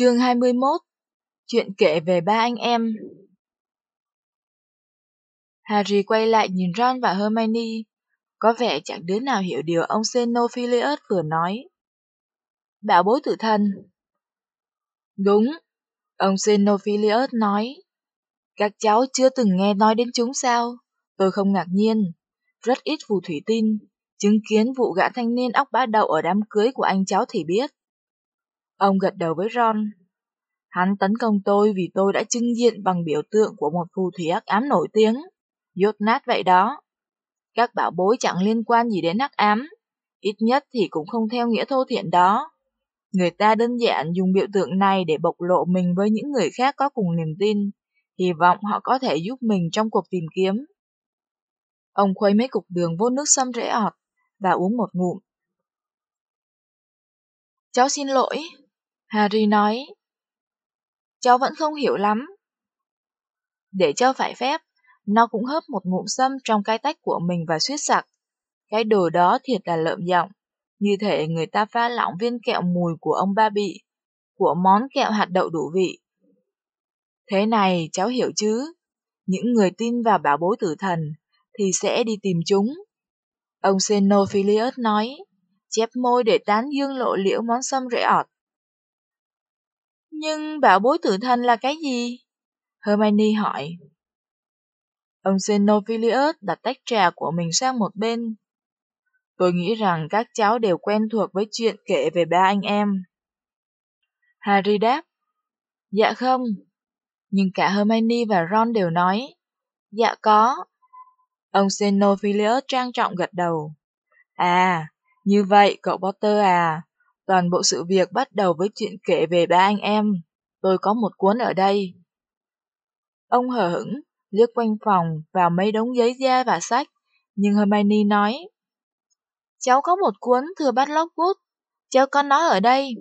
Chương 21 Chuyện kể về ba anh em Harry quay lại nhìn Ron và Hermione. Có vẻ chẳng đứa nào hiểu điều ông Xenophilius vừa nói. Bảo bối tử thần. Đúng, ông Xenophilius nói. Các cháu chưa từng nghe nói đến chúng sao? Tôi không ngạc nhiên. Rất ít phù thủy tin. Chứng kiến vụ gã thanh niên óc bá đậu ở đám cưới của anh cháu thì biết. Ông gật đầu với Ron. Hắn tấn công tôi vì tôi đã trưng diện bằng biểu tượng của một phù thủy ác ám nổi tiếng. Dốt nát vậy đó. Các bảo bối chẳng liên quan gì đến ác ám, ít nhất thì cũng không theo nghĩa thô thiện đó. Người ta đơn giản dùng biểu tượng này để bộc lộ mình với những người khác có cùng niềm tin, hy vọng họ có thể giúp mình trong cuộc tìm kiếm. Ông khuấy mấy cục đường vô nước sâm rễ ọt và uống một ngụm. Cháu xin lỗi, Harry nói. Cháu vẫn không hiểu lắm. Để cháu phải phép, nó cũng hớp một ngụm sâm trong cái tách của mình và suýt sặc. Cái đồ đó thiệt là lợm giọng, như thể người ta pha lỏng viên kẹo mùi của ông ba bị, của món kẹo hạt đậu đủ vị. Thế này cháu hiểu chứ, những người tin vào bảo bối tử thần thì sẽ đi tìm chúng. Ông Xenophilius nói, chép môi để tán dương lộ liễu món sâm rễ ọt. Nhưng bảo bối tự thân là cái gì? Hermione hỏi. Ông Xenophilius đặt tách trà của mình sang một bên. Tôi nghĩ rằng các cháu đều quen thuộc với chuyện kể về ba anh em. Harry đáp. Dạ không. Nhưng cả Hermione và Ron đều nói. Dạ có. Ông Xenophilius trang trọng gật đầu. À, như vậy cậu Potter à, toàn bộ sự việc bắt đầu với chuyện kể về ba anh em. Tôi có một cuốn ở đây. Ông hờ hững, liếc quanh phòng vào mấy đống giấy da và sách, nhưng Hermione nói. Cháu có một cuốn thừa bát Lockwood, cháu có nó ở đây.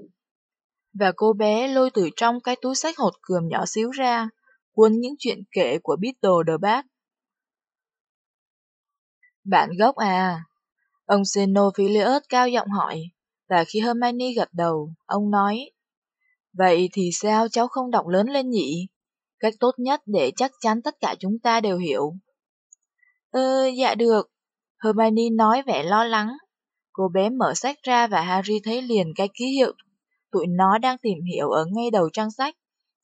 Và cô bé lôi từ trong cái túi sách hột cườm nhỏ xíu ra, cuốn những chuyện kể của Beetle the Bat. Bạn gốc à? Ông Xenophilius cao giọng hỏi, và khi Hermione gật đầu, ông nói. Vậy thì sao cháu không đọc lớn lên nhỉ? Cách tốt nhất để chắc chắn tất cả chúng ta đều hiểu. Ừ, dạ được. Hermione nói vẻ lo lắng. Cô bé mở sách ra và Harry thấy liền cái ký hiệu tụi nó đang tìm hiểu ở ngay đầu trang sách,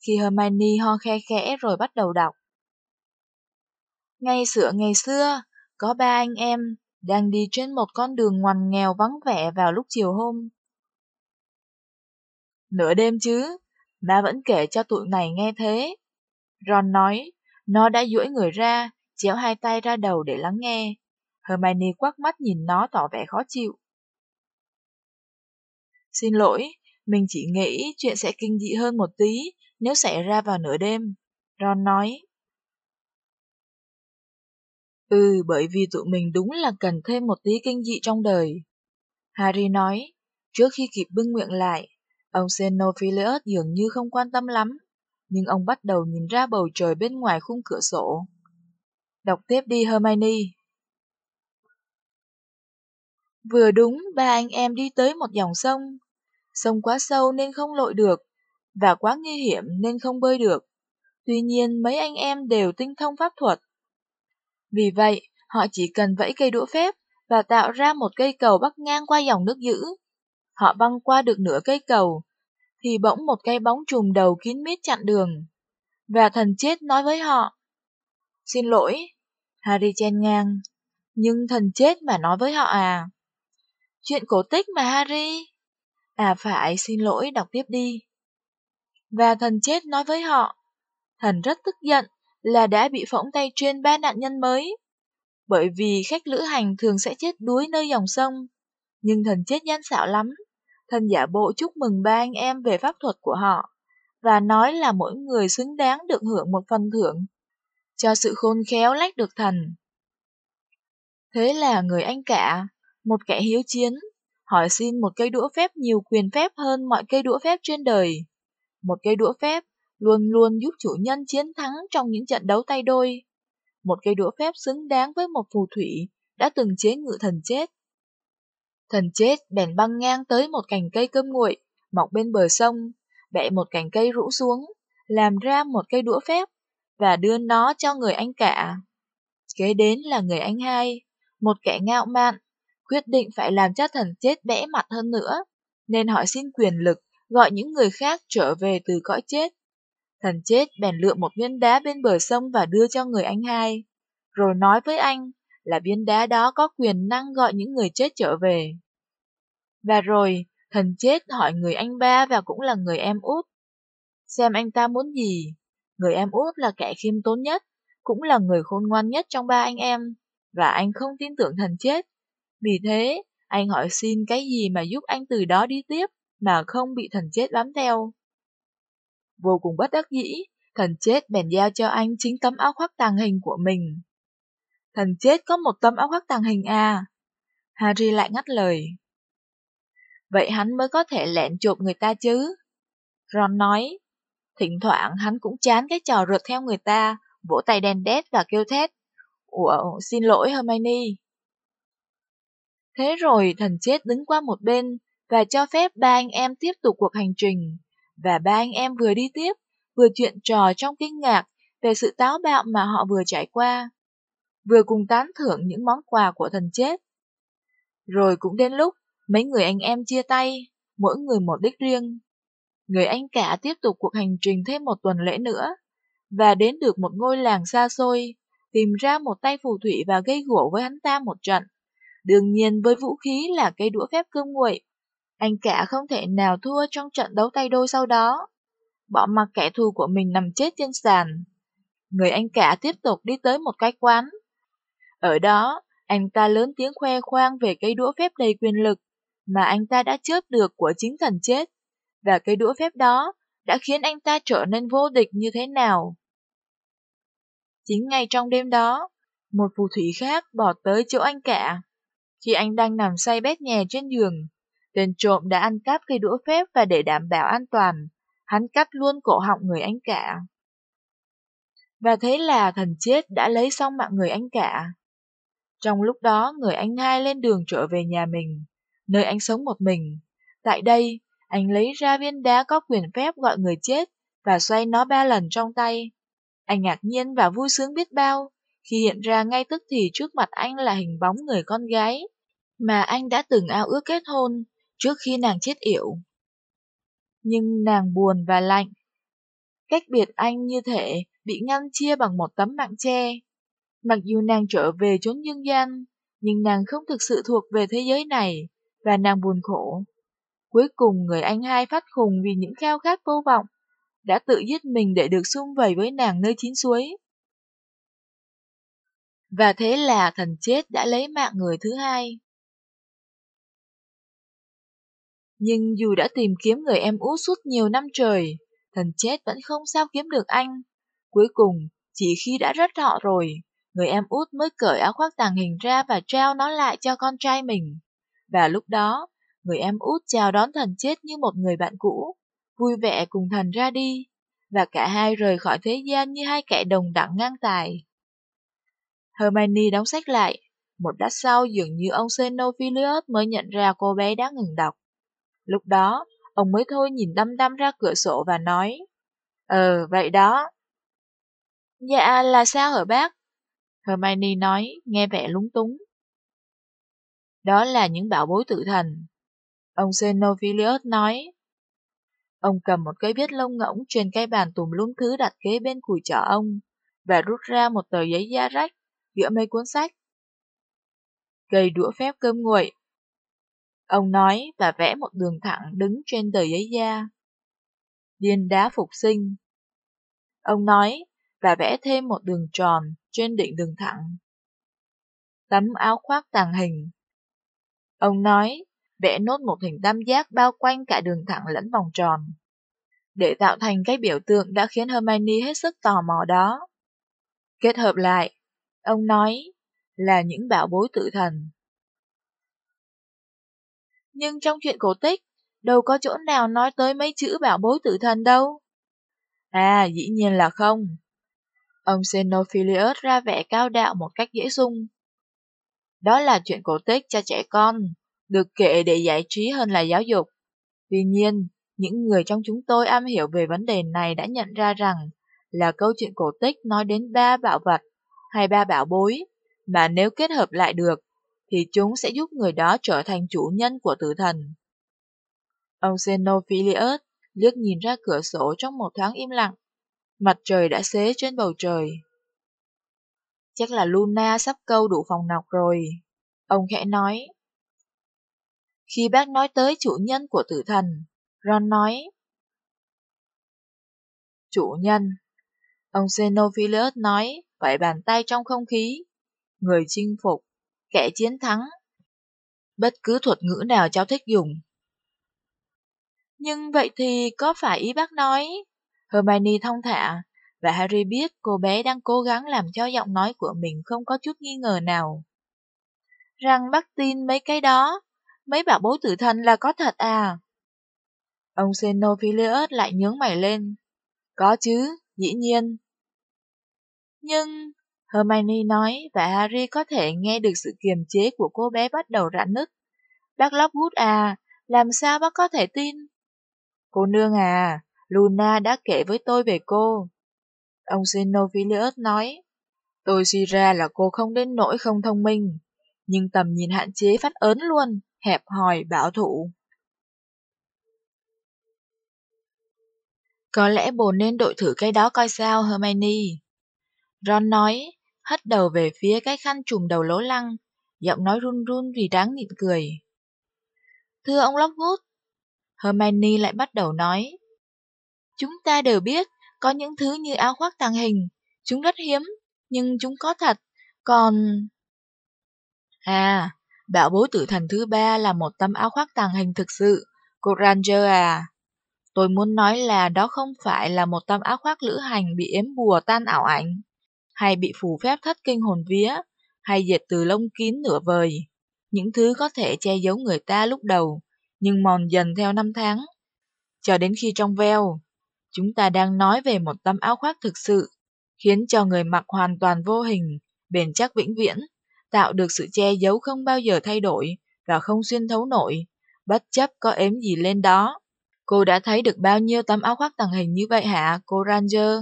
khi Hermione ho khe khẽ rồi bắt đầu đọc. Ngày sửa ngày xưa, có ba anh em đang đi trên một con đường ngoằn nghèo vắng vẻ vào lúc chiều hôm. Nửa đêm chứ, ba vẫn kể cho tụi này nghe thế. Ron nói, nó đã duỗi người ra, chéo hai tay ra đầu để lắng nghe. Hermione quắc mắt nhìn nó tỏ vẻ khó chịu. Xin lỗi, mình chỉ nghĩ chuyện sẽ kinh dị hơn một tí nếu xảy ra vào nửa đêm. Ron nói. Ừ, bởi vì tụi mình đúng là cần thêm một tí kinh dị trong đời. Harry nói, trước khi kịp bưng miệng lại, ông Xenophilius dường như không quan tâm lắm nhưng ông bắt đầu nhìn ra bầu trời bên ngoài khung cửa sổ. Đọc tiếp đi Hermione. Vừa đúng, ba anh em đi tới một dòng sông. Sông quá sâu nên không lội được, và quá nguy hiểm nên không bơi được. Tuy nhiên, mấy anh em đều tinh thông pháp thuật. Vì vậy, họ chỉ cần vẫy cây đũa phép và tạo ra một cây cầu bắc ngang qua dòng nước dữ. Họ băng qua được nửa cây cầu thì bỗng một cái bóng trùm đầu kín mít chặn đường. Và thần chết nói với họ. Xin lỗi, Harry chen ngang. Nhưng thần chết mà nói với họ à? Chuyện cổ tích mà Harry. À phải, xin lỗi, đọc tiếp đi. Và thần chết nói với họ. Thần rất tức giận là đã bị phỏng tay trên ba nạn nhân mới. Bởi vì khách lữ hành thường sẽ chết đuối nơi dòng sông. Nhưng thần chết gian xạo lắm thần giả bộ chúc mừng ba anh em về pháp thuật của họ, và nói là mỗi người xứng đáng được hưởng một phần thưởng cho sự khôn khéo lách được thần. Thế là người anh cả, một kẻ hiếu chiến, hỏi xin một cây đũa phép nhiều quyền phép hơn mọi cây đũa phép trên đời. Một cây đũa phép luôn luôn giúp chủ nhân chiến thắng trong những trận đấu tay đôi. Một cây đũa phép xứng đáng với một phù thủy đã từng chế ngự thần chết. Thần chết bèn băng ngang tới một cành cây cơm nguội, mọc bên bờ sông, bẻ một cành cây rũ xuống, làm ra một cây đũa phép, và đưa nó cho người anh cả. Kế đến là người anh hai, một kẻ ngạo mạn, quyết định phải làm cho thần chết bẽ mặt hơn nữa, nên hỏi xin quyền lực gọi những người khác trở về từ cõi chết. Thần chết bèn lựa một viên đá bên bờ sông và đưa cho người anh hai, rồi nói với anh là viên đá đó có quyền năng gọi những người chết trở về. Và rồi, thần chết hỏi người anh ba và cũng là người em út. Xem anh ta muốn gì? Người em út là kẻ khiêm tốn nhất, cũng là người khôn ngoan nhất trong ba anh em, và anh không tin tưởng thần chết. Vì thế, anh hỏi xin cái gì mà giúp anh từ đó đi tiếp, mà không bị thần chết bám theo. Vô cùng bất đắc dĩ, thần chết bèn giao cho anh chính tấm áo khoác tàng hình của mình. Thần chết có một tấm áo khoác tàng hình à? Harry lại ngắt lời. Vậy hắn mới có thể lẹn chụp người ta chứ? Ron nói, thỉnh thoảng hắn cũng chán cái trò rượt theo người ta, vỗ tay đèn đét và kêu thét. Ủa, xin lỗi Hermione. Thế rồi thần chết đứng qua một bên và cho phép ba anh em tiếp tục cuộc hành trình. Và ba anh em vừa đi tiếp, vừa chuyện trò trong kinh ngạc về sự táo bạo mà họ vừa trải qua. Vừa cùng tán thưởng những món quà của thần chết. Rồi cũng đến lúc mấy người anh em chia tay, mỗi người một đích riêng. Người anh cả tiếp tục cuộc hành trình thêm một tuần lễ nữa, và đến được một ngôi làng xa xôi, tìm ra một tay phù thủy và gây gỗ với hắn ta một trận. Đương nhiên với vũ khí là cây đũa phép cơm nguội, anh cả không thể nào thua trong trận đấu tay đôi sau đó. Bỏ mặc kẻ thù của mình nằm chết trên sàn. Người anh cả tiếp tục đi tới một cái quán. Ở đó, anh ta lớn tiếng khoe khoang về cây đũa phép đầy quyền lực mà anh ta đã chớp được của chính thần chết. Và cây đũa phép đó đã khiến anh ta trở nên vô địch như thế nào. Chính ngay trong đêm đó, một phù thủy khác bỏ tới chỗ anh cả. Khi anh đang nằm say bét nhè trên giường, tên trộm đã ăn cắp cây đũa phép và để đảm bảo an toàn, hắn cắt luôn cổ họng người anh cả. Và thế là thần chết đã lấy xong mạng người anh cả. Trong lúc đó, người anh hai lên đường trở về nhà mình, nơi anh sống một mình. Tại đây, anh lấy ra viên đá có quyền phép gọi người chết và xoay nó ba lần trong tay. Anh ngạc nhiên và vui sướng biết bao khi hiện ra ngay tức thì trước mặt anh là hình bóng người con gái mà anh đã từng ao ước kết hôn trước khi nàng chết yểu. Nhưng nàng buồn và lạnh. Cách biệt anh như thể bị ngăn chia bằng một tấm mạng tre. Mặc dù nàng trở về chốn dương gian, nhưng nàng không thực sự thuộc về thế giới này, và nàng buồn khổ. Cuối cùng người anh hai phát khùng vì những khao khát vô vọng, đã tự giết mình để được xung vầy với nàng nơi chín suối. Và thế là thần chết đã lấy mạng người thứ hai. Nhưng dù đã tìm kiếm người em út suốt nhiều năm trời, thần chết vẫn không sao kiếm được anh. Cuối cùng, chỉ khi đã rất họ rồi, người em út mới cởi áo khoác tàng hình ra và trao nó lại cho con trai mình. Và lúc đó, người em út chào đón thần chết như một người bạn cũ, vui vẻ cùng thần ra đi, và cả hai rời khỏi thế gian như hai kẻ đồng đẳng ngang tài. Hermione đóng sách lại, một đắt sau dường như ông Xenophilius mới nhận ra cô bé đã ngừng đọc. Lúc đó, ông mới thôi nhìn đăm đăm ra cửa sổ và nói, Ờ, vậy đó. Dạ, là sao hả bác? Hermione nói, nghe vẻ lúng túng. Đó là những bảo bối tự thần. Ông Xenophilius nói. Ông cầm một cây viết lông ngỗng trên cái bàn tùm lum thứ đặt kế bên cùi chỏ ông, và rút ra một tờ giấy da rách giữa mấy cuốn sách. Cây đũa phép cơm nguội. Ông nói và vẽ một đường thẳng đứng trên tờ giấy da. Điên đá phục sinh. Ông nói và vẽ thêm một đường tròn trên đỉnh đường thẳng. Tấm áo khoác tàng hình. Ông nói, vẽ nốt một hình tam giác bao quanh cả đường thẳng lẫn vòng tròn. Để tạo thành cái biểu tượng đã khiến Hermione hết sức tò mò đó. Kết hợp lại, ông nói là những bảo bối tự thần. Nhưng trong chuyện cổ tích, đâu có chỗ nào nói tới mấy chữ bảo bối tự thần đâu. À, dĩ nhiên là không. Ông Xenophilius ra vẻ cao đạo một cách dễ dung Đó là chuyện cổ tích cho trẻ con, được kể để giải trí hơn là giáo dục. Tuy nhiên, Những người trong chúng tôi am hiểu về vấn đề này đã nhận ra rằng là câu chuyện cổ tích nói đến ba bảo vật hay ba bảo bối, mà nếu kết hợp lại được, thì chúng sẽ giúp người đó trở thành chủ nhân của tử thần. Ông Xenophilius liếc nhìn ra cửa sổ trong một thoáng im lặng. Mặt trời đã xế trên bầu trời. Chắc là Luna sắp câu đủ phòng nọc rồi. Ông khẽ nói. Khi bác nói tới chủ nhân của tử thần, Ron nói. Chủ nhân. Ông Xenophilius nói, phải bàn tay trong không khí. Người chinh phục, kẻ chiến thắng. Bất cứ thuật ngữ nào cháu thích dùng. Nhưng vậy thì có phải ý bác nói? Hermione thông thả, và Harry biết cô bé đang cố gắng làm cho giọng nói của mình không có chút nghi ngờ nào. Rằng bác tin mấy cái đó, mấy bảo bối tử thần là có thật à? Ông Xenophilius lại nhướng mày lên. Có chứ, dĩ nhiên. Nhưng, Hermione nói và Harry có thể nghe được sự kiềm chế của cô bé bắt đầu rạn nứt. Bác Lockwood à, làm sao bác có thể tin? Cô nương à, Luna đã kể với tôi về cô. Ông Xenophilius nói, tôi suy ra là cô không đến nỗi không thông minh, nhưng tầm nhìn hạn chế phát ớn luôn, hẹp hòi, bảo thủ. Có lẽ bồ nên đội thử cái đó coi sao, Hermione. Ron nói, hất đầu về phía cái khăn trùm đầu lố lăng, giọng nói run run vì đáng nhịn cười. Thưa ông Lockwood, Hermione lại bắt đầu nói, Chúng ta đều biết, có những thứ như áo khoác tàng hình, chúng rất hiếm, nhưng chúng có thật, còn... À, bảo bối tử thần thứ ba là một tấm áo khoác tàng hình thực sự, cô Ranger à. Tôi muốn nói là đó không phải là một tấm áo khoác lữ hành bị ếm bùa tan ảo ảnh, hay bị phù phép thất kinh hồn vía, hay dệt từ lông kín nửa vời. Những thứ có thể che giấu người ta lúc đầu, nhưng mòn dần theo năm tháng. Cho đến khi trong veo, chúng ta đang nói về một tấm áo khoác thực sự, khiến cho người mặc hoàn toàn vô hình, bền chắc vĩnh viễn, tạo được sự che giấu không bao giờ thay đổi và không xuyên thấu nổi, bất chấp có ếm gì lên đó. Cô đã thấy được bao nhiêu tấm áo khoác tàng hình như vậy hả, cô Ranger?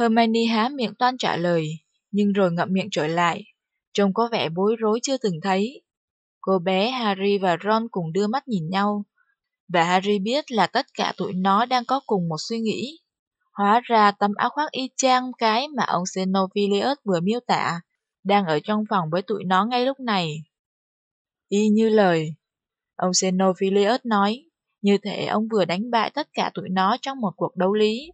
Hermione há miệng toan trả lời, nhưng rồi ngậm miệng trở lại, trông có vẻ bối rối chưa từng thấy. Cô bé Harry và Ron cùng đưa mắt nhìn nhau, và Harry biết là tất cả tụi nó đang có cùng một suy nghĩ. Hóa ra tấm áo khoác y chang cái mà ông Xenophilius vừa miêu tả, đang ở trong phòng với tụi nó ngay lúc này. Y như lời, ông Xenophilius nói, như thể ông vừa đánh bại tất cả tụi nó trong một cuộc đấu lý.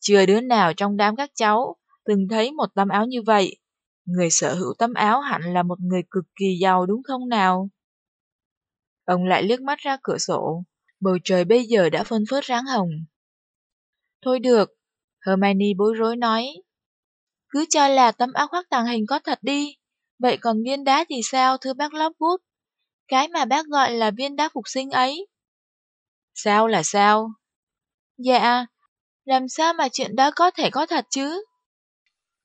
Chưa đứa nào trong đám các cháu từng thấy một tấm áo như vậy. Người sở hữu tấm áo hẳn là một người cực kỳ giàu đúng không nào? Ông lại liếc mắt ra cửa sổ. Bầu trời bây giờ đã phân phớt ráng hồng. Thôi được, Hermione bối rối nói. Cứ cho là tấm áo khoác tàng hình có thật đi. Vậy còn viên đá thì sao thưa bác Lockwood? Cái mà bác gọi là viên đá phục sinh ấy. Sao là sao? Dạ, làm sao mà chuyện đó có thể có thật chứ?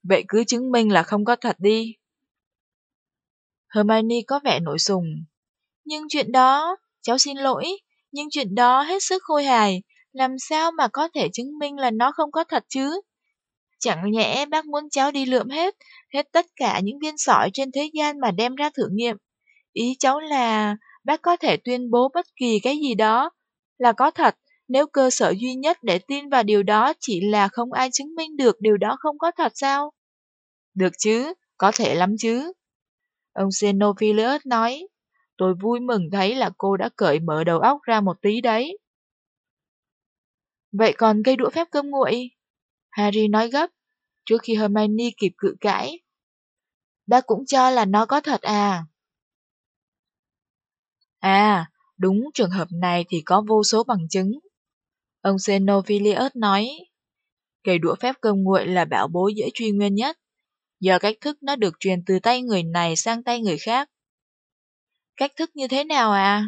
Vậy cứ chứng minh là không có thật đi. Hermione có vẻ nổi sùng. Nhưng chuyện đó, cháu xin lỗi, nhưng chuyện đó hết sức khôi hài, làm sao mà có thể chứng minh là nó không có thật chứ? Chẳng nhẽ bác muốn cháu đi lượm hết, hết tất cả những viên sỏi trên thế gian mà đem ra thử nghiệm. Ý cháu là bác có thể tuyên bố bất kỳ cái gì đó là có thật, nếu cơ sở duy nhất để tin vào điều đó chỉ là không ai chứng minh được điều đó không có thật sao? Được chứ, có thể lắm chứ. Ông Xenophilius nói, tôi vui mừng thấy là cô đã cởi mở đầu óc ra một tí đấy. Vậy còn cây đũa phép cơm nguội? Harry nói gấp, trước khi Hermione kịp cự cãi. Bác cũng cho là nó có thật à? À, đúng trường hợp này thì có vô số bằng chứng. Ông Xenophilius nói, cây đũa phép cơm nguội là bảo bối dễ truy nguyên nhất, do cách thức nó được truyền từ tay người này sang tay người khác. Cách thức như thế nào à?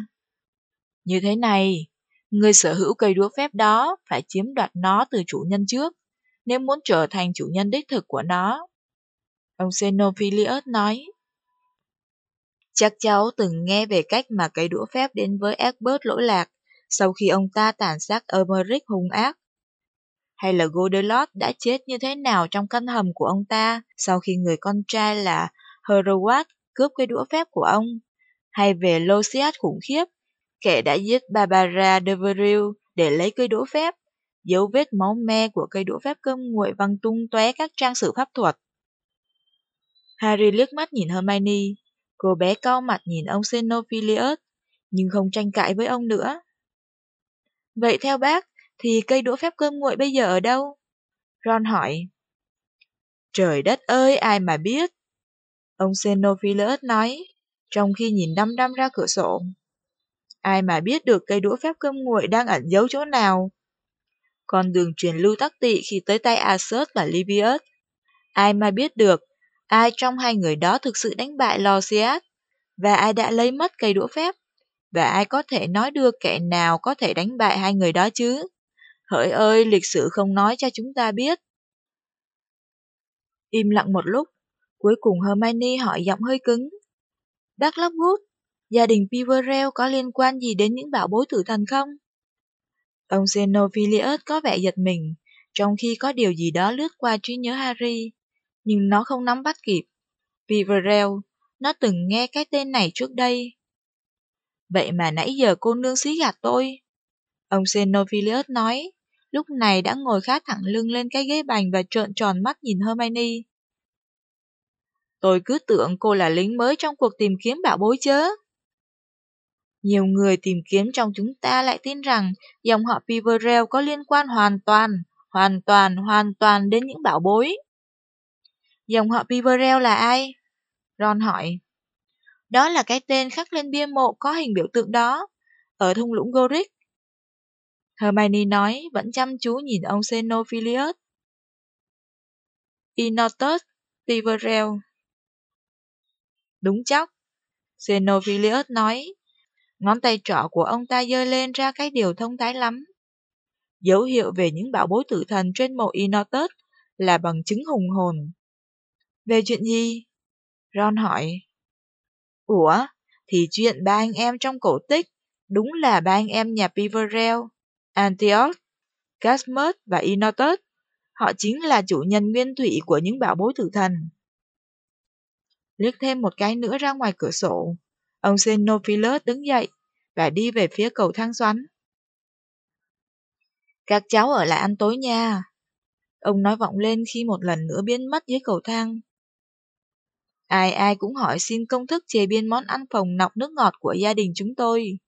Như thế này, người sở hữu cây đũa phép đó phải chiếm đoạt nó từ chủ nhân trước, nếu muốn trở thành chủ nhân đích thực của nó. Ông Xenophilius nói, Chắc cháu từng nghe về cách mà cây đũa phép đến với Egbert lỗi lạc sau khi ông ta tàn sát Emmerich hung ác. Hay là Godelot đã chết như thế nào trong căn hầm của ông ta sau khi người con trai là Herowat cướp cây đũa phép của ông. Hay về Losiat khủng khiếp, kẻ đã giết Barbara de để lấy cây đũa phép. Dấu vết máu me của cây đũa phép cơm nguội văng tung tóe các trang sử pháp thuật. Harry liếc mắt nhìn Hermione. Cô bé cau mặt nhìn ông Xenophilius, nhưng không tranh cãi với ông nữa. Vậy theo bác, thì cây đũa phép cơm nguội bây giờ ở đâu? Ron hỏi. Trời đất ơi, ai mà biết? Ông Xenophilus nói, trong khi nhìn đăm đăm ra cửa sổ. Ai mà biết được cây đũa phép cơm nguội đang ẩn giấu chỗ nào? Con đường truyền lưu tắc tị khi tới tay Asus và Livius. Ai mà biết được ai trong hai người đó thực sự đánh bại Losias, và ai đã lấy mất cây đũa phép, và ai có thể nói được kẻ nào có thể đánh bại hai người đó chứ? Hỡi ơi, lịch sử không nói cho chúng ta biết. Im lặng một lúc, cuối cùng Hermione hỏi giọng hơi cứng. Bác Lockwood, gia đình Peverell có liên quan gì đến những bảo bối tử thần không? Ông Xenophilius có vẻ giật mình, trong khi có điều gì đó lướt qua trí nhớ Harry, nhưng nó không nắm bắt kịp. Peverell, nó từng nghe cái tên này trước đây. Vậy mà nãy giờ cô nương xí gạt tôi. Ông Xenophilius nói, lúc này đã ngồi khá thẳng lưng lên cái ghế bành và trợn tròn mắt nhìn Hermione. Tôi cứ tưởng cô là lính mới trong cuộc tìm kiếm bảo bối chớ. Nhiều người tìm kiếm trong chúng ta lại tin rằng dòng họ Peverell có liên quan hoàn toàn, hoàn toàn, hoàn toàn đến những bảo bối. Dòng họ Peverell là ai? Ron hỏi. Đó là cái tên khắc lên bia mộ có hình biểu tượng đó, ở thung lũng Gorick. Hermione nói, vẫn chăm chú nhìn ông Xenophilius. Inotus Peverell. Đúng chóc. Xenophilius nói, ngón tay trỏ của ông ta dơ lên ra cái điều thông thái lắm. Dấu hiệu về những bảo bối tử thần trên mộ Inotus là bằng chứng hùng hồn. Về chuyện gì? Ron hỏi. Ủa, thì chuyện ba anh em trong cổ tích, đúng là ba anh em nhà Piverell, Antioch, Casmus và Inotus. Họ chính là chủ nhân nguyên thủy của những bảo bối tử thần. Liếc thêm một cái nữa ra ngoài cửa sổ, ông Xenophilus đứng dậy và đi về phía cầu thang xoắn. Các cháu ở lại ăn tối nha. Ông nói vọng lên khi một lần nữa biến mất dưới cầu thang. Ai ai cũng hỏi xin công thức chế biến món ăn phồng nọc nước ngọt của gia đình chúng tôi.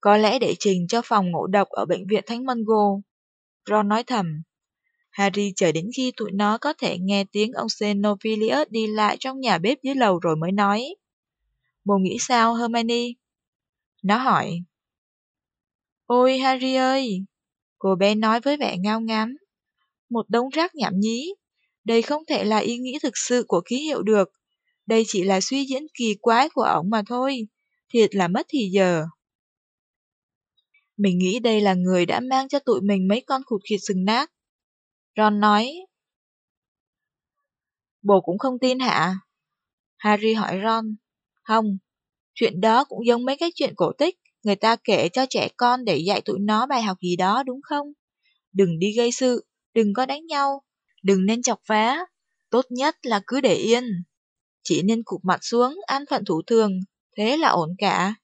Có lẽ để trình cho phòng ngộ độc ở bệnh viện Thánh Mungo. Ron nói thầm. Harry chờ đến khi tụi nó có thể nghe tiếng ông Xenophilius đi lại trong nhà bếp dưới lầu rồi mới nói. Bồ nghĩ sao, Hermione? Nó hỏi. Ôi Harry ơi! Cô bé nói với vẻ ngao ngán. Một đống rác nhảm nhí, đây không thể là ý nghĩ thực sự của ký hiệu được. Đây chỉ là suy diễn kỳ quái của ổng mà thôi. Thiệt là mất thì giờ. Mình nghĩ đây là người đã mang cho tụi mình mấy con khụt khịt sừng nát. Ron nói. Bồ cũng không tin hả? Harry hỏi Ron. Không, chuyện đó cũng giống mấy cái chuyện cổ tích người ta kể cho trẻ con để dạy tụi nó bài học gì đó đúng không? Đừng đi gây sự, đừng có đánh nhau, đừng nên chọc phá, tốt nhất là cứ để yên. Chỉ nên cụp mặt xuống, an phận thủ thường, thế là ổn cả.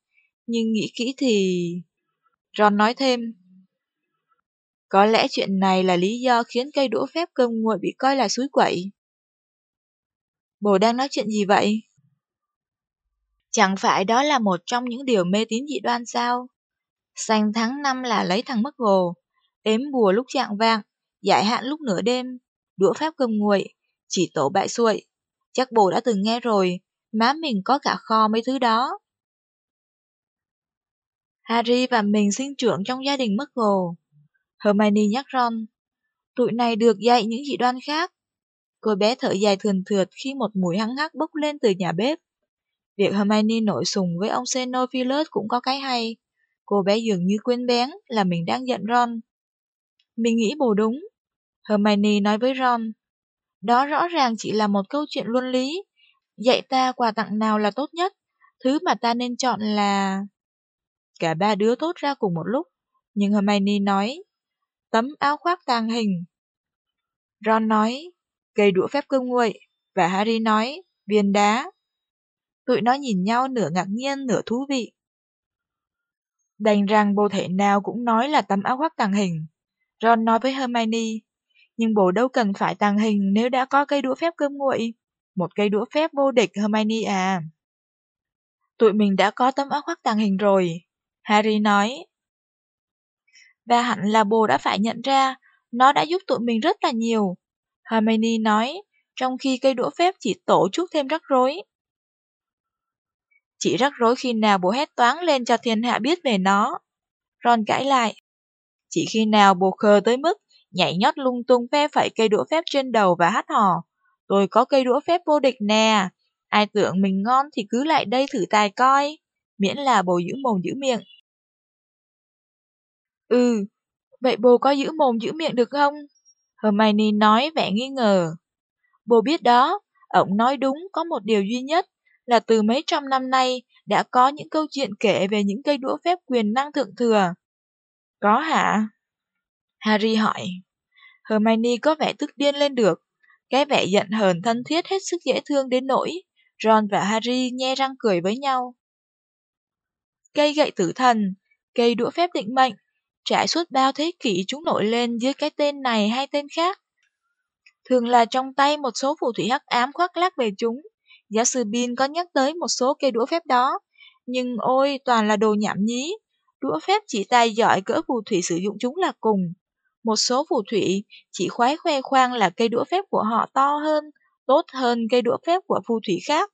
Nhưng nghĩ kỹ thì... Ron nói thêm. Có lẽ chuyện này là lý do khiến cây đũa phép cơm nguội bị coi là suối quậy. Bồ đang nói chuyện gì vậy? Chẳng phải đó là một trong những điều mê tín dị đoan sao? Sành tháng năm là lấy thằng mất gồ, ếm bùa lúc trạng vàng, giải hạn lúc nửa đêm, đũa phép cơm nguội, chỉ tổ bại xuội. Chắc bồ đã từng nghe rồi, má mình có cả kho mấy thứ đó. Harry và mình sinh trưởng trong gia đình mất gồ. Hermione nhắc Ron, tụi này được dạy những dị đoan khác. Cô bé thở dài thườn thượt khi một mùi hăng hắc bốc lên từ nhà bếp. Việc Hermione nổi sùng với ông Xenophilus cũng có cái hay. Cô bé dường như quên bén là mình đang giận Ron. Mình nghĩ bồ đúng. Hermione nói với Ron. Đó rõ ràng chỉ là một câu chuyện luân lý. Dạy ta quà tặng nào là tốt nhất. Thứ mà ta nên chọn là... Cả ba đứa tốt ra cùng một lúc, nhưng Hermione nói, tấm áo khoác tàng hình. Ron nói, cây đũa phép cơm nguội, và Harry nói, viên đá. Tụi nó nhìn nhau nửa ngạc nhiên nửa thú vị. Đành rằng bồ thể nào cũng nói là tấm áo khoác tàng hình. Ron nói với Hermione, nhưng bồ đâu cần phải tàng hình nếu đã có cây đũa phép cơm nguội. Một cây đũa phép vô địch Hermione à. Tụi mình đã có tấm áo khoác tàng hình rồi, Harry nói. Và hẳn là bồ đã phải nhận ra, nó đã giúp tụi mình rất là nhiều. Hermione nói, trong khi cây đũa phép chỉ tổ chút thêm rắc rối. Chỉ rắc rối khi nào bố hét toáng lên cho thiên hạ biết về nó. Ron cãi lại. Chỉ khi nào bố khờ tới mức nhảy nhót lung tung phe phẩy cây đũa phép trên đầu và hát hò. Tôi có cây đũa phép vô địch nè. Ai tưởng mình ngon thì cứ lại đây thử tài coi. Miễn là bồ giữ mồm giữ miệng. Ừ, vậy bồ có giữ mồm giữ miệng được không? Hermione nói vẻ nghi ngờ. bồ biết đó, ổng nói đúng có một điều duy nhất là từ mấy trăm năm nay đã có những câu chuyện kể về những cây đũa phép quyền năng thượng thừa. Có hả? Harry hỏi. Hermione có vẻ tức điên lên được. Cái vẻ giận hờn thân thiết hết sức dễ thương đến nỗi Ron và Harry nhe răng cười với nhau. Cây gậy tử thần, cây đũa phép định mệnh, trải suốt bao thế kỷ chúng nổi lên dưới cái tên này hay tên khác. Thường là trong tay một số phù thủy hắc ám khoác lác về chúng. Giáo sư Bean có nhắc tới một số cây đũa phép đó, nhưng ôi toàn là đồ nhảm nhí. Đũa phép chỉ tài giỏi cỡ phù thủy sử dụng chúng là cùng. Một số phù thủy chỉ khoái khoe khoang là cây đũa phép của họ to hơn, tốt hơn cây đũa phép của phù thủy khác.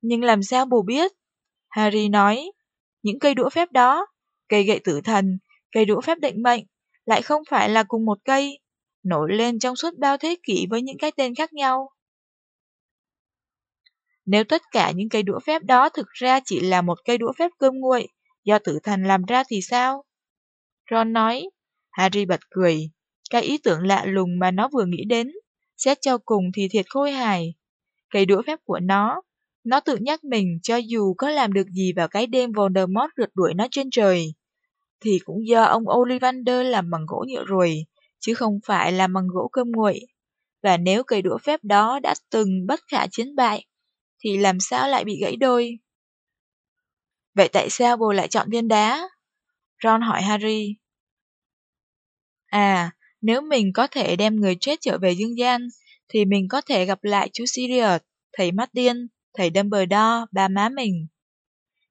Nhưng làm sao bù biết? Harry nói, những cây đũa phép đó, cây gậy tử thần, cây đũa phép định mệnh, lại không phải là cùng một cây, nổi lên trong suốt bao thế kỷ với những cái tên khác nhau. Nếu tất cả những cây đũa phép đó thực ra chỉ là một cây đũa phép cơm nguội, do tử thần làm ra thì sao? Ron nói, Harry bật cười, cái ý tưởng lạ lùng mà nó vừa nghĩ đến, xét cho cùng thì thiệt khôi hài. Cây đũa phép của nó, nó tự nhắc mình cho dù có làm được gì vào cái đêm Voldemort rượt đuổi nó trên trời, thì cũng do ông Ollivander làm bằng gỗ nhựa rồi, chứ không phải làm bằng gỗ cơm nguội. Và nếu cây đũa phép đó đã từng bất khả chiến bại, thì làm sao lại bị gãy đôi? Vậy tại sao bồ lại chọn viên đá? Ron hỏi Harry. À, nếu mình có thể đem người chết trở về dương gian, thì mình có thể gặp lại chú Sirius, thầy Martin, thầy Dumbledore, ba má mình.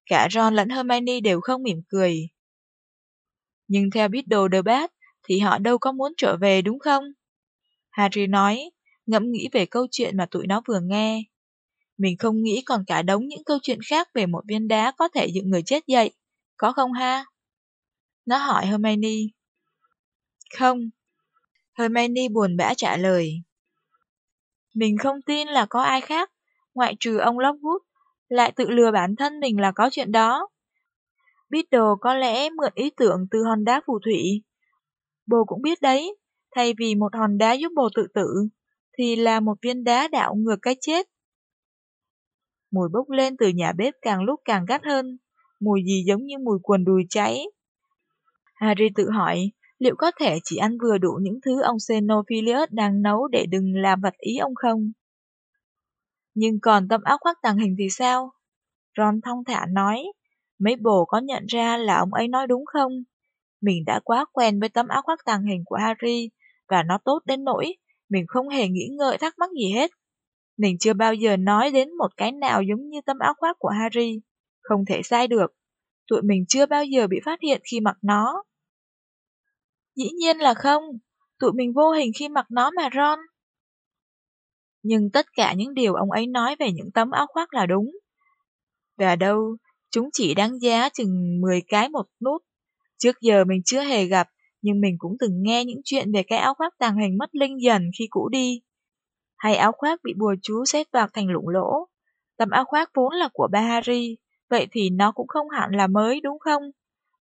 Cả Ron lẫn Hermione đều không mỉm cười. Nhưng theo biết đồ The Bat, thì họ đâu có muốn trở về đúng không? Harry nói, ngẫm nghĩ về câu chuyện mà tụi nó vừa nghe. Mình không nghĩ còn cả đống những câu chuyện khác về một viên đá có thể dựng người chết dậy, có không ha? Nó hỏi Hermione. Không. Hermione buồn bã trả lời. Mình không tin là có ai khác, ngoại trừ ông Lockwood, lại tự lừa bản thân mình là có chuyện đó. Beedle có lẽ mượn ý tưởng từ hòn đá phù thủy. Bồ cũng biết đấy, thay vì một hòn đá giúp bồ tự tử, thì là một viên đá đảo ngược cái chết. Mùi bốc lên từ nhà bếp càng lúc càng gắt hơn, mùi gì giống như mùi quần đùi cháy. Harry tự hỏi, liệu có thể chỉ ăn vừa đủ những thứ ông Xenophilius đang nấu để đừng làm vật ý ông không? Nhưng còn tâm áo khoác tàng hình thì sao? Ron thong thả nói, mấy bồ có nhận ra là ông ấy nói đúng không? Mình đã quá quen với tấm áo khoác tàng hình của Harry, và nó tốt đến nỗi mình không hề nghĩ ngợi thắc mắc gì hết. Mình chưa bao giờ nói đến một cái nào giống như tấm áo khoác của Harry. Không thể sai được. Tụi mình chưa bao giờ bị phát hiện khi mặc nó. Dĩ nhiên là không. Tụi mình vô hình khi mặc nó mà Ron. Nhưng tất cả những điều ông ấy nói về những tấm áo khoác là đúng. Và đâu, chúng chỉ đáng giá chừng 10 cái một nút. Trước giờ mình chưa hề gặp, nhưng mình cũng từng nghe những chuyện về cái áo khoác tàng hình mất linh dần khi cũ đi hay áo khoác bị bùa chú xếp vào thành lũng lỗ. Tấm áo khoác vốn là của ba Harry, vậy thì nó cũng không hẳn là mới đúng không?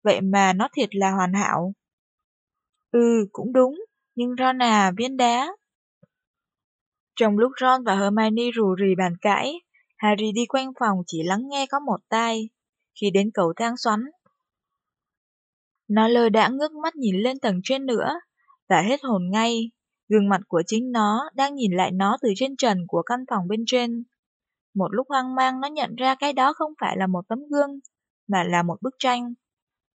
Vậy mà nó thiệt là hoàn hảo. Ừ, cũng đúng, nhưng Ron à, viên đá. Trong lúc Ron và Hermione rù rì bàn cãi, Harry đi quanh phòng chỉ lắng nghe có một tai. Khi đến cầu thang xoắn, nó lơ đã ngước mắt nhìn lên tầng trên nữa, và hết hồn ngay. Gương mặt của chính nó đang nhìn lại nó từ trên trần của căn phòng bên trên. Một lúc hoang mang nó nhận ra cái đó không phải là một tấm gương, mà là một bức tranh.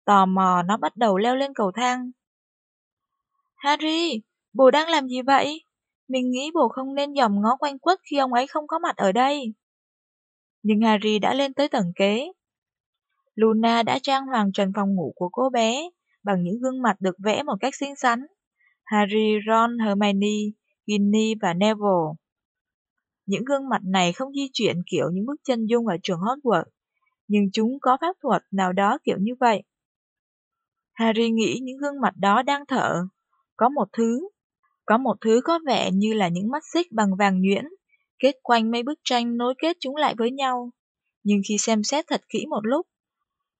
Tò mò nó bắt đầu leo lên cầu thang. Harry, bố đang làm gì vậy? Mình nghĩ bố không nên dòm ngó quanh quất khi ông ấy không có mặt ở đây. Nhưng Harry đã lên tới tầng kế. Luna đã trang hoàng trần phòng ngủ của cô bé bằng những gương mặt được vẽ một cách xinh xắn. Harry, Ron, Hermione, Ginny và Neville. Những gương mặt này không di chuyển kiểu những bức chân dung ở trường Hogwarts, nhưng chúng có pháp thuật nào đó kiểu như vậy. Harry nghĩ những gương mặt đó đang thở. Có một thứ, có một thứ có vẻ như là những mắt xích bằng vàng nhuyễn, kết quanh mấy bức tranh nối kết chúng lại với nhau. Nhưng khi xem xét thật kỹ một lúc,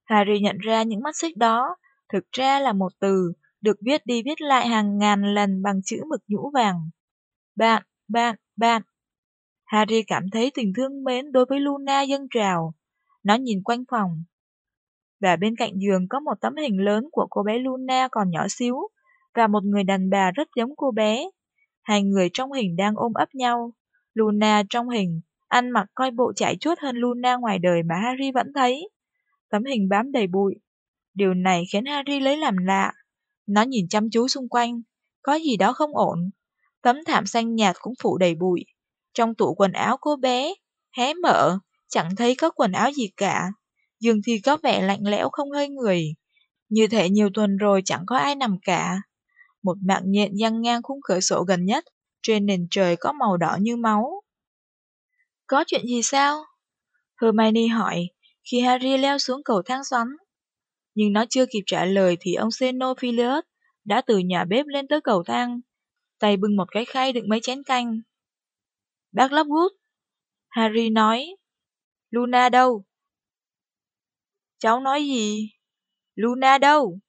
Harry nhận ra những mắt xích đó thực ra là một từ được viết đi viết lại hàng ngàn lần bằng chữ mực nhũ vàng. Bạn, bạn, bạn. Harry cảm thấy tình thương mến đối với Luna dâng trào. Nó nhìn quanh phòng. Và bên cạnh giường có một tấm hình lớn của cô bé Luna còn nhỏ xíu, và một người đàn bà rất giống cô bé. Hai người trong hình đang ôm ấp nhau. Luna trong hình, ăn mặc coi bộ chạy chuốt hơn Luna ngoài đời mà Harry vẫn thấy. Tấm hình bám đầy bụi. Điều này khiến Harry lấy làm lạ. Nó nhìn chăm chú xung quanh, có gì đó không ổn. Tấm thảm xanh nhạt cũng phủ đầy bụi. Trong tủ quần áo cô bé, hé mở, chẳng thấy có quần áo gì cả. Dường thì có vẻ lạnh lẽo không hơi người. Như thể nhiều tuần rồi chẳng có ai nằm cả. Một mạng nhện giăng ngang khung cửa sổ gần nhất, trên nền trời có màu đỏ như máu. Có chuyện gì sao? Hermione hỏi, khi Harry leo xuống cầu thang xoắn. Nhưng nó chưa kịp trả lời thì ông Xenophilius đã từ nhà bếp lên tới cầu thang, tay bưng một cái khay đựng mấy chén canh. Bác Lockwood, Harry nói, Luna đâu? Cháu nói gì? Luna đâu?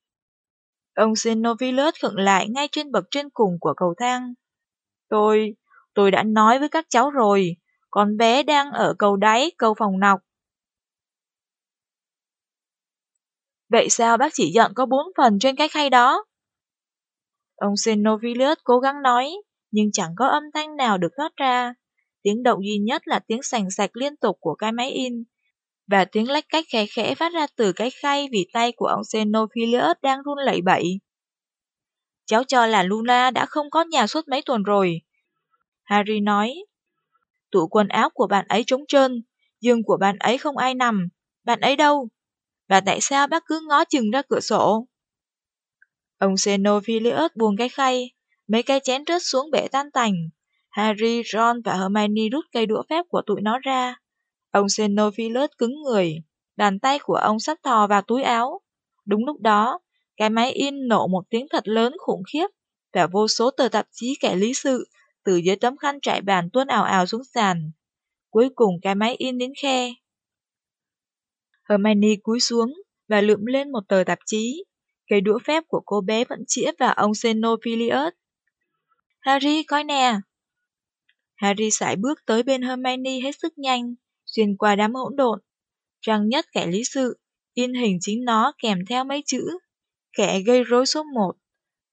Ông Xenophilius khựng lại ngay trên bậc trên cùng của cầu thang. Tôi, tôi đã nói với các cháu rồi, con bé đang ở cầu đáy, cầu phòng nọc. Vậy sao bác chỉ dặn có bốn phần trên cái khay đó? Ông Xenophilius cố gắng nói, nhưng chẳng có âm thanh nào được thoát ra. Tiếng động duy nhất là tiếng sành sạch liên tục của cái máy in, và tiếng lách cách khẽ khẽ phát ra từ cái khay vì tay của ông Xenophilius đang run lẩy bẩy. Cháu cho là Luna đã không có nhà suốt mấy tuần rồi. Harry nói, tủ quần áo của bạn ấy trống trơn, giường của bạn ấy không ai nằm, bạn ấy đâu? Và tại sao bác cứ ngó chừng ra cửa sổ? Ông Xenophilius buông cái khay, mấy cái chén rớt xuống bể tan tành. Harry, Ron và Hermione rút cây đũa phép của tụi nó ra. Ông Xenophilus cứng người, bàn tay của ông sắp thò vào túi áo. Đúng lúc đó, cái máy in nổ một tiếng thật lớn khủng khiếp, và vô số tờ tạp chí kẻ lý sự từ dưới tấm khăn trải bàn tuôn ảo ảo xuống sàn. Cuối cùng cái máy in đến khe. Hermione cúi xuống và lượm lên một tờ tạp chí. Cây đũa phép của cô bé vẫn chĩa vào ông Xenophilius. Harry, coi nè! Harry sải bước tới bên Hermione hết sức nhanh, xuyên qua đám hỗn độn. Trang nhất kẻ lý sự, in hình chính nó kèm theo mấy chữ, kẻ gây rối số 1,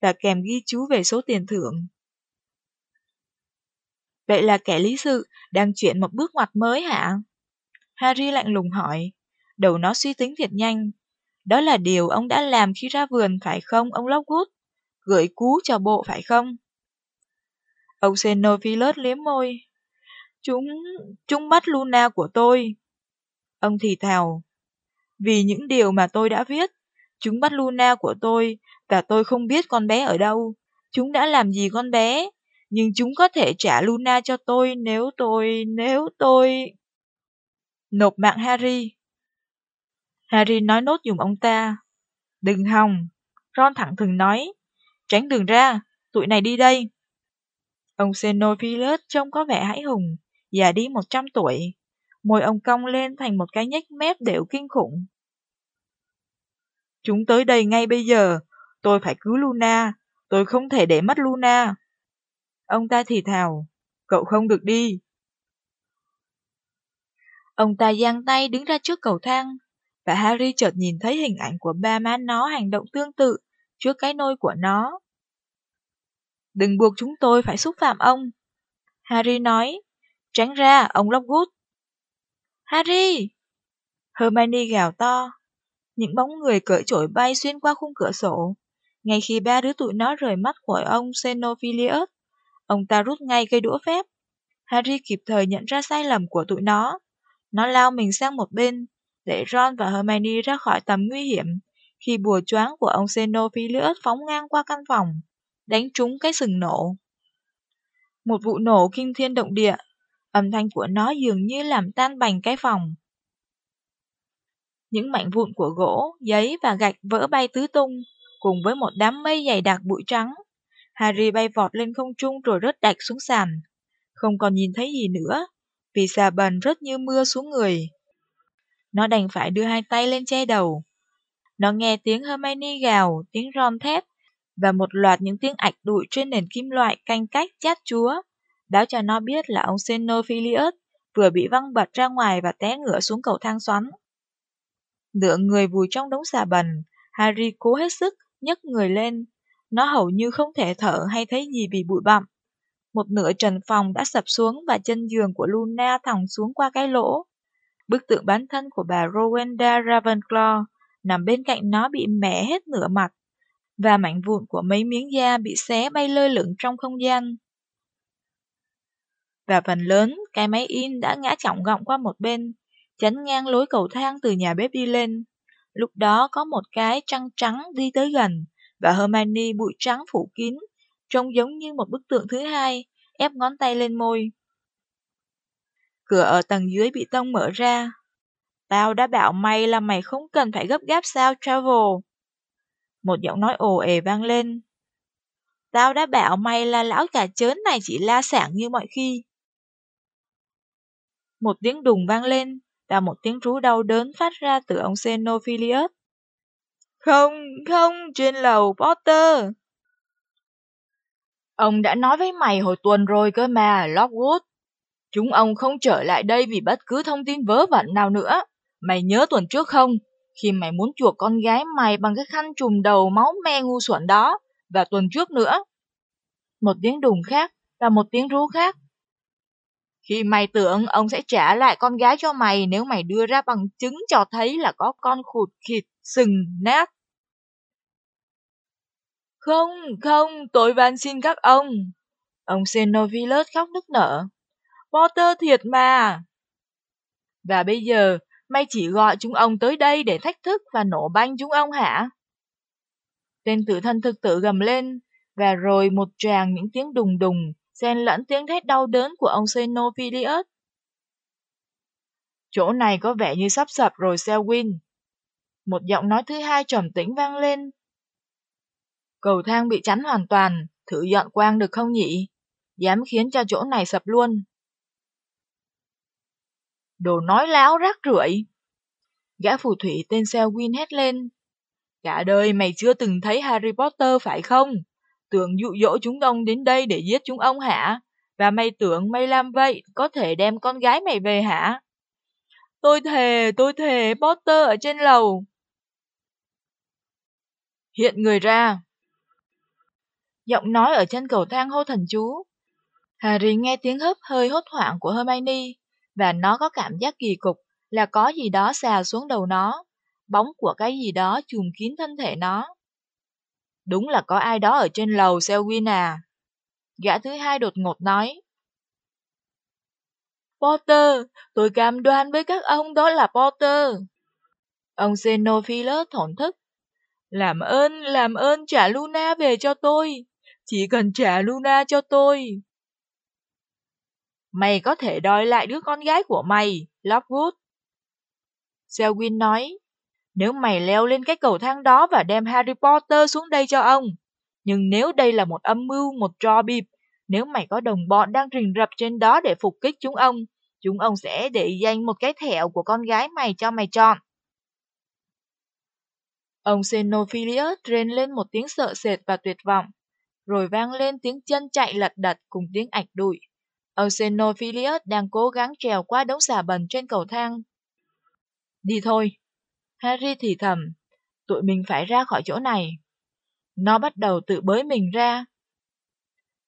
và kèm ghi chú về số tiền thưởng. Vậy là kẻ lý sự đang chuyển một bước ngoặt mới hả? Harry lạnh lùng hỏi, đầu nó suy tính thiệt nhanh. Đó là điều ông đã làm khi ra vườn phải không, ông Lockwood? Gửi cú cho bộ phải không? Ông Xenophilus liếm môi. Chúng, chúng bắt Luna của tôi. Ông thì thào. Vì những điều mà tôi đã viết, chúng bắt Luna của tôi, và tôi không biết con bé ở đâu. Chúng đã làm gì con bé, nhưng chúng có thể trả Luna cho tôi nếu tôi, nếu tôi... Nộp mạng Harry. Harry nói nốt dùng ông ta. Đừng hòng. Ron thẳng thừng nói. Tránh đường ra, tụi này đi đây. Ông Xenophilus trông có vẻ hãi hùng, già đi 100 tuổi. Môi ông cong lên thành một cái nhếch mép đều kinh khủng. Chúng tới đây ngay bây giờ, tôi phải cứu Luna, tôi không thể để mất Luna. Ông ta thì thào, cậu không được đi. Ông ta giang tay đứng ra trước cầu thang, và Harry chợt nhìn thấy hình ảnh của ba má nó hành động tương tự trước cái nôi của nó. Đừng buộc chúng tôi phải xúc phạm ông. Harry nói, tránh ra, ông Lockwood. Harry! Hermione gào to. Những bóng người cởi trội bay xuyên qua khung cửa sổ. Ngay khi ba đứa tụi nó rời mắt khỏi ông Xenophilius, ông ta rút ngay cây đũa phép. Harry kịp thời nhận ra sai lầm của tụi nó. Nó lao mình sang một bên, để Ron và Hermione ra khỏi tầm nguy hiểm khi bùa choáng của ông Xenophilius phóng ngang qua căn phòng, đánh trúng cái sừng nổ. Một vụ nổ kinh thiên động địa, âm thanh của nó dường như làm tan bành cái phòng. Những mảnh vụn của gỗ, giấy và gạch vỡ bay tứ tung, cùng với một đám mây dày đặc bụi trắng. Harry bay vọt lên không trung rồi rớt đạch xuống sàn. Không còn nhìn thấy gì nữa, vì xà bần rớt như mưa xuống người. Nó đành phải đưa hai tay lên che đầu. Nó nghe tiếng Hermione gào, tiếng Ron thét, và một loạt những tiếng ạch đụi trên nền kim loại canh cách chát chúa, báo cho nó biết là ông Xenophilius vừa bị văng bật ra ngoài và té ngửa xuống cầu thang xoắn. Nửa người vùi trong đống xà bần, Harry cố hết sức nhấc người lên. Nó hầu như không thể thở hay thấy gì vì bụi bặm. Một nửa trần phòng đã sập xuống và chân giường của Luna thòng xuống qua cái lỗ. Bức tượng bán thân của bà Rowenda Ravenclaw nằm bên cạnh nó bị mẻ hết nửa mặt, và mảnh vụn của mấy miếng da bị xé bay lơ lửng trong không gian. Và phần lớn, cái máy in đã ngã trọng gọng qua một bên, chắn ngang lối cầu thang từ nhà bếp đi lên. Lúc đó có một cái trăng trắng đi tới gần, và Hermione bụi trắng phủ kín, trông giống như một bức tượng thứ hai, ép ngón tay lên môi. Cửa ở tầng dưới bị tông mở ra. Tao đã bảo mày là mày không cần phải gấp gáp sao Travel. Một giọng nói ồ ề vang lên. Tao đã bảo mày là lão cả chớn này chỉ la sảng như mọi khi. Một tiếng đùng vang lên, và một tiếng rú đau đớn phát ra từ ông Xenophilius. Không, không, trên lầu, Potter. Ông đã nói với mày hồi tuần rồi cơ mà, Lockwood. Chúng ông không trở lại đây vì bất cứ thông tin vớ vẩn nào nữa. Mày nhớ tuần trước không? Khi mày muốn chuộc con gái mày bằng cái khăn trùm đầu máu me ngu xuẩn đó. Và tuần trước nữa. Một tiếng đùng khác và một tiếng rú khác. Khi mày tưởng ông sẽ trả lại con gái cho mày nếu mày đưa ra bằng chứng cho thấy là có con khụt khịt, sừng nát. Không, không, tôi van xin các ông. Ông Xenovilus khóc nức nở. Potter thiệt mà. Và bây giờ, mày chỉ gọi chúng ông tới đây để thách thức và nổ banh chúng ông hả? Tên tử thân thực tử gầm lên, và rồi một tràng những tiếng đùng đùng, xen lẫn tiếng thét đau đớn của ông Xenophilius. Chỗ này có vẻ như sắp sập rồi Selwyn. Một giọng nói thứ hai trầm tĩnh vang lên. Cầu thang bị chắn hoàn toàn, thử dọn quang được không nhỉ? Dám khiến cho chỗ này sập luôn. Đồ nói láo rác rưởi. Gã phù thủy tên Selwyn hét lên. Cả đời mày chưa từng thấy Harry Potter phải không? Tưởng dụ dỗ chúng ông đến đây để giết chúng ông hả? Và mày tưởng mày làm vậy có thể đem con gái mày về hả? Tôi thề, tôi thề, Potter ở trên lầu. Hiện người ra. Giọng nói ở chân cầu thang hô thần chú. Harry nghe tiếng hấp hơi hốt hoảng của Hermione, và nó có cảm giác kỳ cục là có gì đó xà xuống đầu nó, bóng của cái gì đó chùm kín thân thể nó. Đúng là có ai đó ở trên lầu Selwyn à. Gã thứ hai đột ngột nói. Potter, tôi cam đoan với các ông đó là Potter. Ông Xenophilus thổn thức. Làm ơn, làm ơn trả Luna về cho tôi. Chỉ cần trả Luna cho tôi. Mày có thể đòi lại đứa con gái của mày, Lockwood. Selwyn nói, nếu mày leo lên cái cầu thang đó và đem Harry Potter xuống đây cho ông. Nhưng nếu đây là một âm mưu, một trò bịp, nếu mày có đồng bọn đang rình rập trên đó để phục kích chúng ông, chúng ông sẽ để danh một cái thẹo của con gái mày cho mày chọn. Ông Xenophilius rên lên một tiếng sợ sệt và tuyệt vọng, rồi vang lên tiếng chân chạy lật đật cùng tiếng ạch đùi. Ông Xenophilius đang cố gắng trèo qua đống xà bần trên cầu thang. Đi thôi, Harry thì thầm, tụi mình phải ra khỏi chỗ này. Nó bắt đầu tự bới mình ra.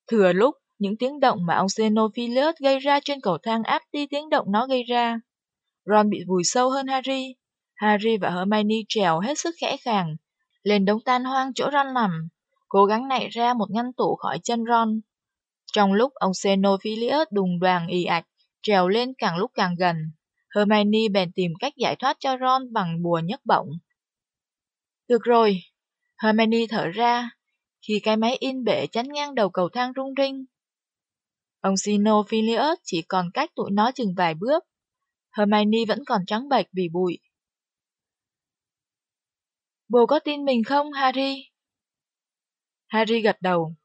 Thừa lúc, những tiếng động mà ông Xenophilius gây ra trên cầu thang áp đi tiếng động nó gây ra. Ron bị vùi sâu hơn Harry. Harry và Hermione trèo hết sức khẽ khàng, lên đống tan hoang chỗ Ron nằm, cố gắng nảy ra một ngăn tủ khỏi chân Ron. Trong lúc ông Xenophilius đùng đoàn ì ạch, trèo lên càng lúc càng gần, Hermione bèn tìm cách giải thoát cho Ron bằng bùa nhấc bổng. Được rồi, Hermione thở ra, khi cái máy in bể chắn ngang đầu cầu thang rung rinh. Ông Sinophilius chỉ còn cách tụi nó chừng vài bước. Hermione vẫn còn trắng bệch vì bụi. Bồ có tin mình không, Harry? Harry gật đầu.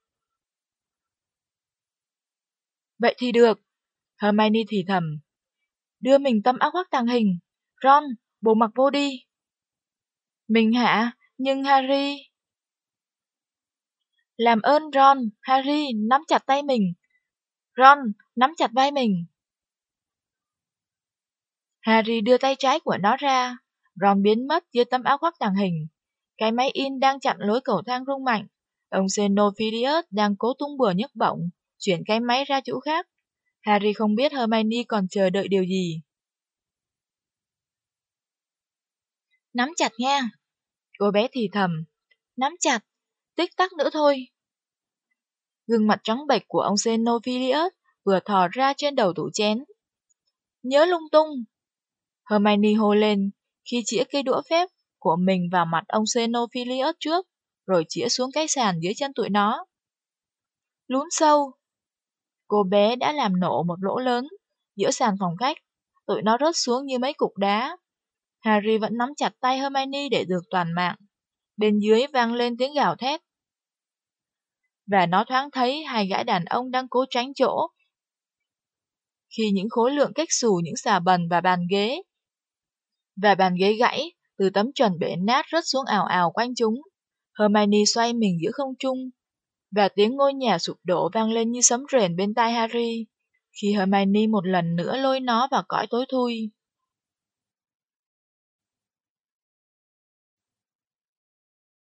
Vậy thì được. Hermione thì thầm. Đưa mình tâm ác quắc tàng hình. Ron, bộ mặc vô đi. Mình hả? Nhưng Harry... Làm ơn Ron, Harry, nắm chặt tay mình. Ron, nắm chặt vai mình. Harry đưa tay trái của nó ra. Ron biến mất dưới tấm áo khoác tàng hình. Cái máy in đang chặn lối cầu thang rung mạnh. Ông Xenophilius đang cố tung bừa nhấc bổng, chuyển cái máy ra chỗ khác. Harry không biết Hermione còn chờ đợi điều gì. Nắm chặt nha. Cô bé thì thầm. Nắm chặt. Tích tắc nữa thôi. Gương mặt trắng bệch của ông Xenophilius vừa thò ra trên đầu tủ chén. Nhớ lung tung. Hermione hô lên khi chĩa cây đũa phép của mình vào mặt ông Xenophilius trước, rồi chĩa xuống cái sàn dưới chân tụi nó. Lún sâu. Cô bé đã làm nổ một lỗ lớn giữa sàn phòng khách, tụi nó rớt xuống như mấy cục đá. Harry vẫn nắm chặt tay Hermione để được toàn mạng. Bên dưới vang lên tiếng gào thét. Và nó thoáng thấy hai gã đàn ông đang cố tránh chỗ. Khi những khối lượng cách xù những xà bần và bàn ghế. Và bàn ghế gãy, từ tấm trần bể nát rớt xuống ảo ảo quanh chúng. Hermione xoay mình giữa không trung, và tiếng ngôi nhà sụp đổ vang lên như sấm rền bên tai Harry, khi Hermione một lần nữa lôi nó vào cõi tối thui.